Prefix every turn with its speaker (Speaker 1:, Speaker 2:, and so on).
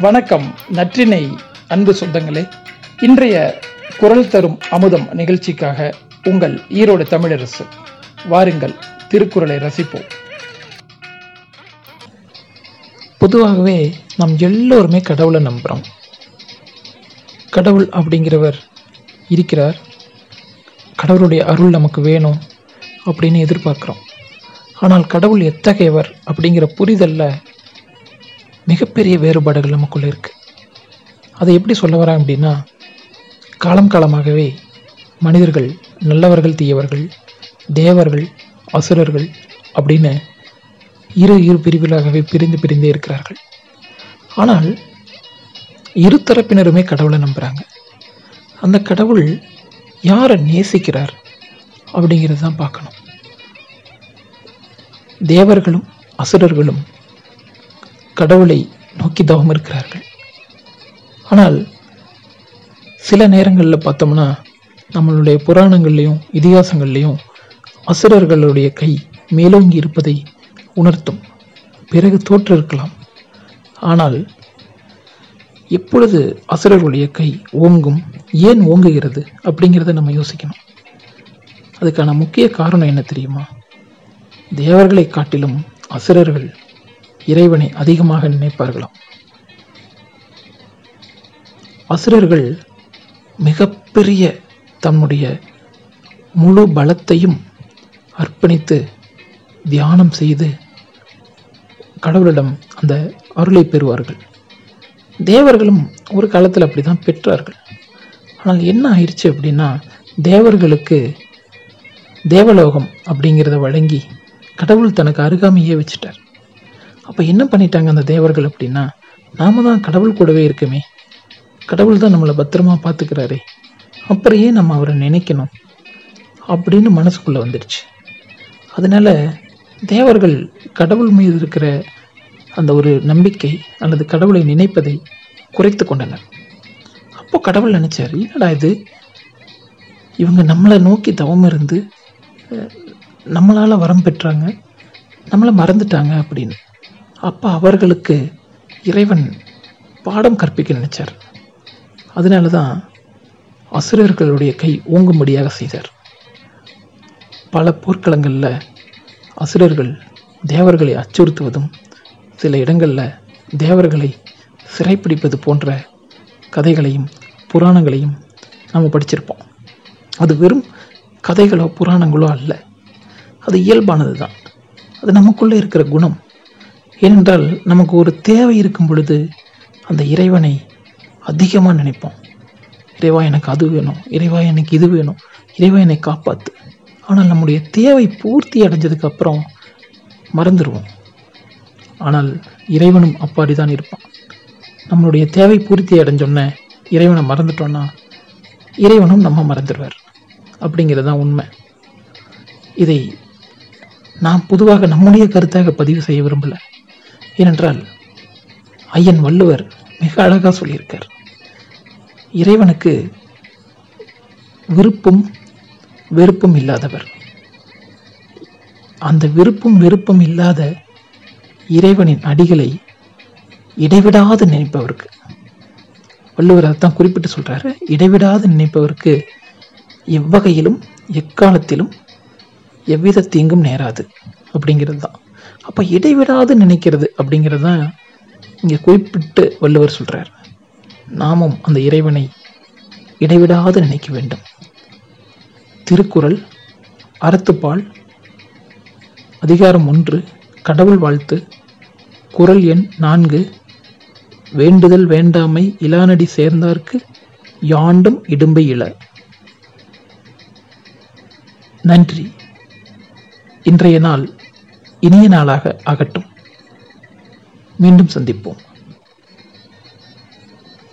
Speaker 1: வணக்கம் நற்றினை அன்பு சொந்தங்களே. இன்றைய குரல் தரும் அமுதம் நிகழ்ச்சிக்காக உங்கள் ஈரோடு தமிழரசு. வாருங்கள் திருக்குறளை ரசிப்போம். பொதுவாகவே நாம் எல்லோருமே கடவுளை நம்புகிறோம் கடவுள் அப்படிங்கிறவர் இருக்கிறார். கடவுளுடைய அருள் நமக்கு வேணும் அப்படின்னு எதிர்பார்க்குறோம். ஆனால் கடவுள் எத்தகையவர் அப்படிங்கிற புரிதல்ல மிகப்பெரிய வேறுபாடுகள் நமக்குள்ளே இருக்குது அதை எப்படி சொல்ல வரேன் அப்படின்னா காலம் காலமாகவே மனிதர்கள் நல்லவர்கள் தீயவர்கள் தேவர்கள் அசுரர்கள் அப்படின்னு இரு இரு பிரிவுகளாகவே பிரிந்து பிரிந்தே இருக்கிறார்கள். ஆனால் இரு தரப்பினருமே கடவுளை நம்புகிறாங்க அந்த கடவுள் யாரை நேசிக்கிறார் அப்படிங்கிறது தான் பார்க்கணும். தேவர்களும் அசுரர்களும் கடவுளை நோக்கி தவம் இருக்கிறார்கள். ஆனால் சில நேரங்களில் பார்த்தோம்னா நம்மளுடைய புராணங்கள்லையும் இதிகாசங்கள்லையும் அசுரர்களுடைய கை மேலோங்கி இருப்பதை உணர்த்தும். பிறகு தோற்றிருக்கலாம். ஆனால் எப்பொழுது அசுரர்களுடைய கை ஓங்கும் ஏன் ஓங்குகிறது அப்படிங்கிறத நம்ம யோசிக்கணும். அதுக்கான முக்கிய காரணம் என்ன தெரியுமா? தேவர்களை காட்டிலும் அசுரர்கள் இறைவனை அதிகமாக நினைப்பார்களாம். அசுரர்கள் மிகப்பெரிய தம்முடைய முழு பலத்தையும் அர்ப்பணித்து தியானம் செய்து கடவுளிடம் அந்த அருளை பெறுவார்கள். தேவர்களும் ஒரு காலத்தில் அப்படி தான் பெற்றார்கள். ஆனால் என்ன ஆயிடுச்சு அப்படின்னா தேவர்களுக்கு தேவலோகம் அப்படிங்கிறத வழங்கி கடவுள் தனக்கு அருகாமையே வச்சுட்டார். அப்போ என்ன பண்ணிட்டாங்க அந்த தேவர்கள் அப்படின்னா நாம தான் கடவுள் கூடவே இருக்குமே. கடவுள் தான் நம்மளை பத்திரமா பார்த்துக்கிறாரே. அப்புறம் நம்ம அவரை நினைக்கணும்? அப்படின்னு மனசுக்குள்ளே வந்துடுச்சு. அதனால தேவர்கள் கடவுள் மீது இருக்கிற அந்த ஒரு நம்பிக்கை அல்லது கடவுளை நினைப்பதை குறைத்து கொண்டனர். அப்போ கடவுள் நினச்சார் என்னடா இது? இவங்க நம்மளை நோக்கி தவம் இருந்து நம்மளால் வரம் பெற்றாங்க நம்மளை மறந்துட்டாங்க அப்படின்னு. அப்போ அவர்களுக்கு இறைவன் பாடம் கற்பிக்க நினைச்சார். அதனால தான் அசுரர்களுடைய கை ஓங்கும்படியாக செய்தார். பல போர்க்களங்களில் அசுரர்கள் தேவர்களை அச்சுறுத்துவதும் சில இடங்களில் தேவர்களை சிறைப்பிடிப்பது போன்ற கதைகளையும் புராணங்களையும் நாம் படிச்சிருப்போம். அது வெறும் கதைகளோ புராணங்களோ அல்ல. அது இயல்பானது தான் அது நமக்குள்ளே இருக்கிற குணம். ஏனென்றால் நமக்கு ஒரு தேவை இருக்கும் பொழுது அந்த இறைவனை அதிகமாக நினைப்போம். இறைவா எனக்கு அது வேணும். இறைவா எனக்கு இது வேணும். இறைவா என்னை காப்பாற்று ஆனால் நம்முடைய தேவை பூர்த்தி அடைஞ்சதுக்கு அப்புறம் மறந்துடுவோம் ஆனால் இறைவனும் அப்பாடி தான் இருப்பான். நம்மளுடைய தேவை பூர்த்தி அடைஞ்சோன்ன இறைவனை மறந்துட்டோன்னா இறைவனும் நம்ம மறந்துடுவார் அப்படிங்கிறது தான் உண்மை. இதை நான் பொதுவாக நம்முடைய கருத்தாக பதிவு செய்ய விரும்பல. ஏனென்றால் ஐயன் வள்ளுவர் மிக அழகாக சொல்லியிருக்கார். இறைவனுக்கு விருப்பும் வெறுப்பும் இல்லாதவர். அந்த விருப்பும் வெறுப்பும் இல்லாத இறைவனின் அடிகளை இடைவிடாது நினைப்பவருக்கு வள்ளுவர் அதைத்தான் குறிப்பிட்டு சொல்றாரு இடைவிடாது நினைப்பவருக்கு எவ்வகையிலும் எக்காலத்திலும் எவ்வித தீங்கும் நேராது அப்படிங்கிறது தான். அப்போ இடைவிடாது நினைக்கிறது அப்படிங்கிறது தான் இங்கே குறிப்பிட்டு வள்ளுவர் சொல்றார். நாமும் அந்த இறைவனை இடைவிடாது நினைக்க வேண்டும். திருக்குறள் அறத்துப்பால் அதிகாரம் ஒன்று கடவுள் வாழ்த்து குறள் எண் நான்கு வேண்டுதல் வேண்டாமை இலானடி சேர்ந்தார்க்கு யாண்டும் இடும்பை இல நன்றி. இன்றைய நாள் இனிய நாளாக ஆகட்டும். மீண்டும் சந்திப்போம்.